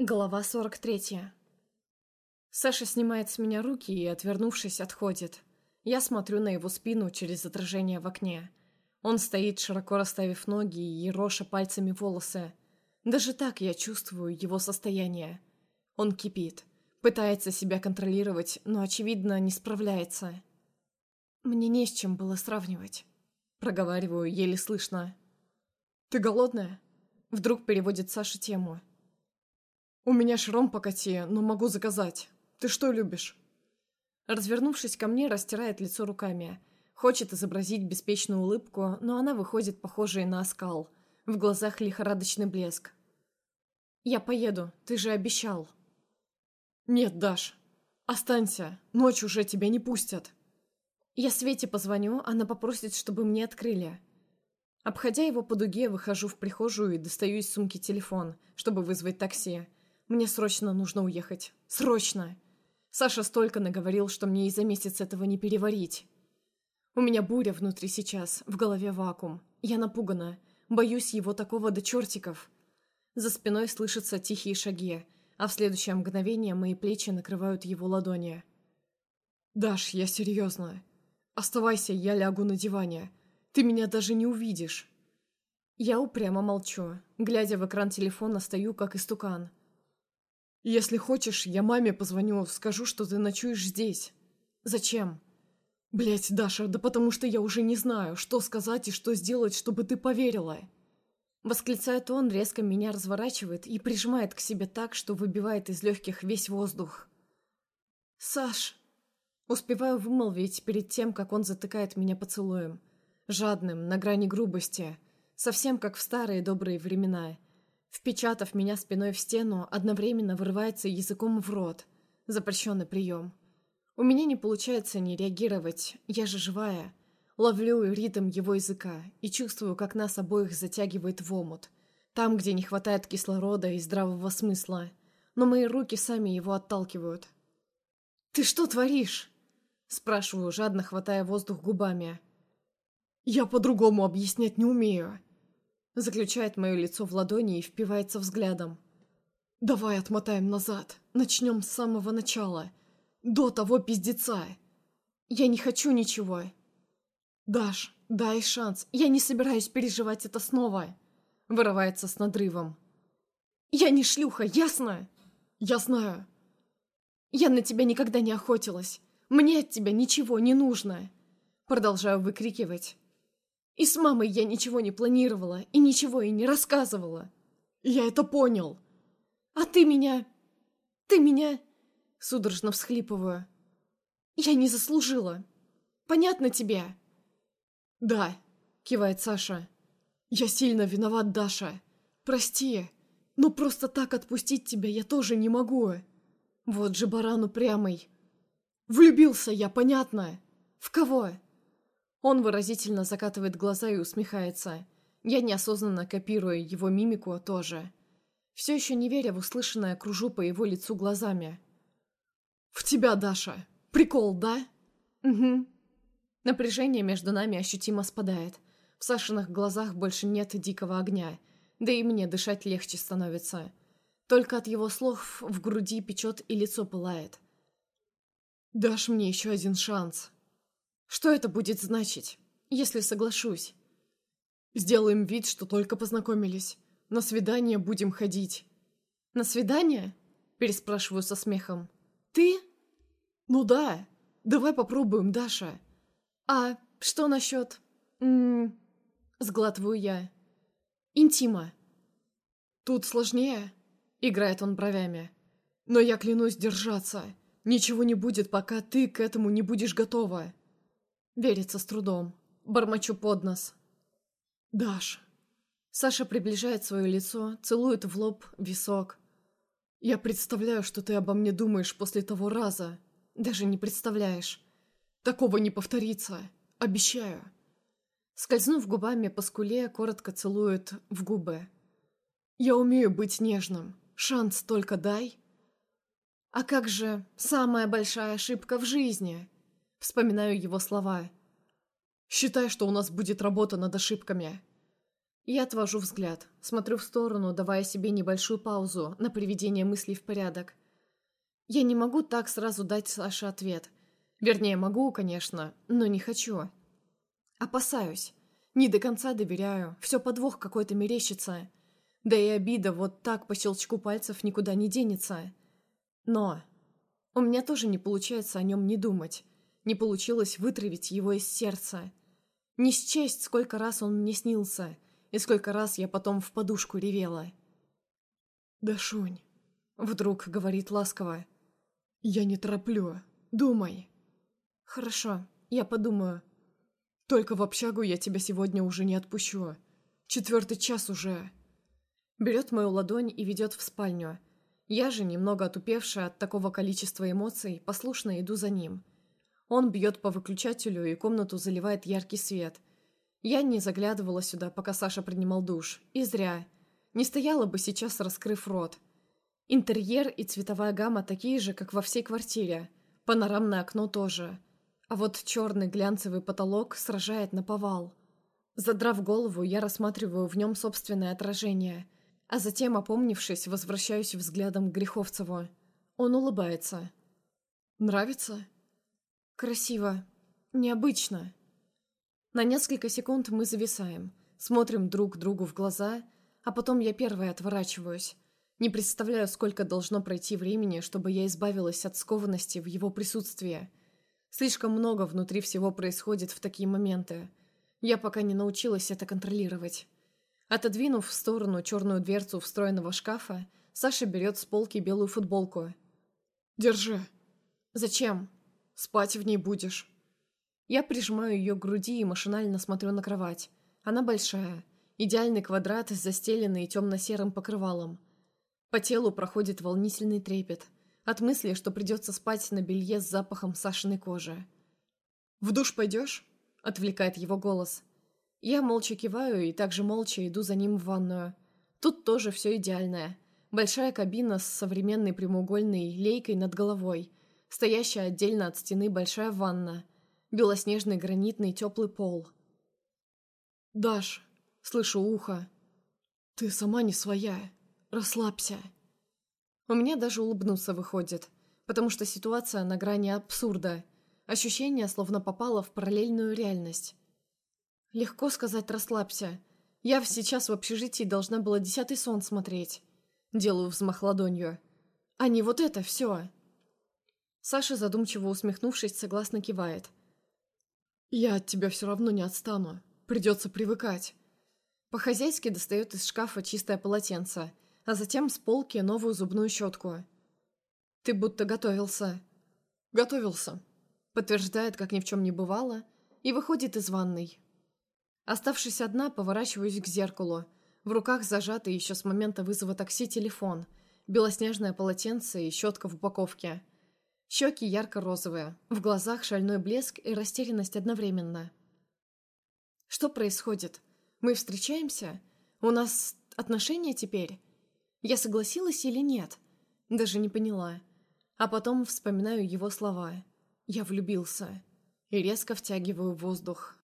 Глава 43. Саша снимает с меня руки и, отвернувшись, отходит. Я смотрю на его спину через отражение в окне. Он стоит, широко расставив ноги и ероша пальцами волосы. Даже так я чувствую его состояние. Он кипит, пытается себя контролировать, но, очевидно, не справляется. Мне не с чем было сравнивать. Проговариваю, еле слышно. «Ты голодная?» Вдруг переводит Саша тему. «У меня шром по коте, но могу заказать. Ты что любишь?» Развернувшись ко мне, растирает лицо руками. Хочет изобразить беспечную улыбку, но она выходит похожей на оскал. В глазах лихорадочный блеск. «Я поеду, ты же обещал». «Нет, Даш, останься, ночь уже тебя не пустят». Я Свете позвоню, она попросит, чтобы мне открыли. Обходя его по дуге, выхожу в прихожую и достаю из сумки телефон, чтобы вызвать такси. Мне срочно нужно уехать. Срочно! Саша столько наговорил, что мне и за месяц этого не переварить. У меня буря внутри сейчас, в голове вакуум. Я напугана. Боюсь его такого до чертиков. За спиной слышатся тихие шаги, а в следующее мгновение мои плечи накрывают его ладони. «Даш, я серьезно. Оставайся, я лягу на диване. Ты меня даже не увидишь». Я упрямо молчу. Глядя в экран телефона, стою как истукан. «Если хочешь, я маме позвоню, скажу, что ты ночуешь здесь». «Зачем?» «Блядь, Даша, да потому что я уже не знаю, что сказать и что сделать, чтобы ты поверила». Восклицает он, резко меня разворачивает и прижимает к себе так, что выбивает из легких весь воздух. «Саш!» Успеваю вымолвить перед тем, как он затыкает меня поцелуем. Жадным, на грани грубости. Совсем как в старые добрые времена. Впечатав меня спиной в стену, одновременно вырывается языком в рот. Запрещенный прием. У меня не получается не реагировать, я же живая. Ловлю ритм его языка и чувствую, как нас обоих затягивает в омут. Там, где не хватает кислорода и здравого смысла. Но мои руки сами его отталкивают. «Ты что творишь?» Спрашиваю, жадно хватая воздух губами. «Я по-другому объяснять не умею», Заключает мое лицо в ладони и впивается взглядом. «Давай отмотаем назад. Начнем с самого начала. До того пиздеца. Я не хочу ничего». «Даш, дай шанс. Я не собираюсь переживать это снова». Вырывается с надрывом. «Я не шлюха, ясно?» «Я знаю». «Я на тебя никогда не охотилась. Мне от тебя ничего не нужно». Продолжаю выкрикивать. И с мамой я ничего не планировала и ничего и не рассказывала. Я это понял. А ты меня... Ты меня... Судорожно всхлипываю. Я не заслужила. Понятно тебе? Да, кивает Саша. Я сильно виноват, Даша. Прости. Но просто так отпустить тебя я тоже не могу. Вот же баран упрямый. Влюбился я, понятно. В кого? Он выразительно закатывает глаза и усмехается. Я неосознанно копирую его мимику тоже. Все еще не веря в услышанное, кружу по его лицу глазами. «В тебя, Даша! Прикол, да?» «Угу». Напряжение между нами ощутимо спадает. В Сашиных глазах больше нет дикого огня, да и мне дышать легче становится. Только от его слов в груди печет и лицо пылает. «Дашь мне еще один шанс», что это будет значить, если соглашусь? Сделаем вид, что только познакомились. На свидание будем ходить. На свидание? Переспрашиваю со смехом. Ты? Ну да. Давай попробуем, Даша. А что насчет... М -м, сглатываю я. Интима. Тут сложнее. Играет он бровями. Но я клянусь держаться. Ничего не будет, пока ты к этому не будешь готова. Верится с трудом. Бормочу под нос. «Даш». Саша приближает свое лицо, целует в лоб висок. «Я представляю, что ты обо мне думаешь после того раза. Даже не представляешь. Такого не повторится. Обещаю». Скользнув губами по скуле, коротко целует в губы. «Я умею быть нежным. Шанс только дай». «А как же самая большая ошибка в жизни?» Вспоминаю его слова. «Считай, что у нас будет работа над ошибками». Я отвожу взгляд, смотрю в сторону, давая себе небольшую паузу на приведение мыслей в порядок. Я не могу так сразу дать Саше ответ. Вернее, могу, конечно, но не хочу. Опасаюсь. Не до конца доверяю. Все подвох какой-то мерещится. Да и обида вот так по щелчку пальцев никуда не денется. Но у меня тоже не получается о нем не думать. Не получилось вытравить его из сердца. Не счесть, сколько раз он мне снился — и сколько раз я потом в подушку ревела. «Да, Шунь», — вдруг говорит ласково, — «я не тороплю, думай». «Хорошо, я подумаю». «Только в общагу я тебя сегодня уже не отпущу. Четвертый час уже». Берет мою ладонь и ведет в спальню. Я же, немного отупевшая от такого количества эмоций, послушно иду за ним. Он бьет по выключателю, и комнату заливает яркий свет — я не заглядывала сюда, пока Саша принимал душ. И зря. Не стояла бы сейчас, раскрыв рот. Интерьер и цветовая гамма такие же, как во всей квартире. Панорамное окно тоже. А вот черный глянцевый потолок сражает на повал. Задрав голову, я рассматриваю в нем собственное отражение, а затем, опомнившись, возвращаюсь взглядом к Греховцеву. Он улыбается. «Нравится?» «Красиво. Необычно». На несколько секунд мы зависаем, смотрим друг другу в глаза, а потом я первая отворачиваюсь. Не представляю, сколько должно пройти времени, чтобы я избавилась от скованности в его присутствии. Слишком много внутри всего происходит в такие моменты. Я пока не научилась это контролировать. Отодвинув в сторону черную дверцу встроенного шкафа, Саша берет с полки белую футболку. «Держи». «Зачем?» «Спать в ней будешь». Я прижимаю ее к груди и машинально смотрю на кровать. Она большая. Идеальный квадрат, застеленный темно-серым покрывалом. По телу проходит волнительный трепет. От мысли, что придется спать на белье с запахом Сашиной кожи. «В душ пойдешь?» — отвлекает его голос. Я молча киваю и также молча иду за ним в ванную. Тут тоже все идеальное. Большая кабина с современной прямоугольной лейкой над головой. Стоящая отдельно от стены большая ванна — белоснежный гранитный теплый пол. «Даш!» — слышу ухо. «Ты сама не своя. Расслабься!» У меня даже улыбнуться выходит, потому что ситуация на грани абсурда. Ощущение, словно попало в параллельную реальность. Легко сказать «расслабься». Я сейчас в общежитии должна была десятый сон смотреть. Делаю взмах ладонью. А не вот это все. Саша, задумчиво усмехнувшись, согласно кивает. «Я от тебя все равно не отстану. Придется привыкать». По-хозяйски достает из шкафа чистое полотенце, а затем с полки новую зубную щетку. «Ты будто готовился». «Готовился», — подтверждает, как ни в чем не бывало, и выходит из ванной. Оставшись одна, поворачиваюсь к зеркалу. В руках зажатый еще с момента вызова такси телефон, белоснежное полотенце и щетка в упаковке — Щеки ярко-розовые, в глазах шальной блеск и растерянность одновременно. Что происходит? Мы встречаемся? У нас отношения теперь? Я согласилась или нет? Даже не поняла. А потом вспоминаю его слова. Я влюбился. И резко втягиваю воздух.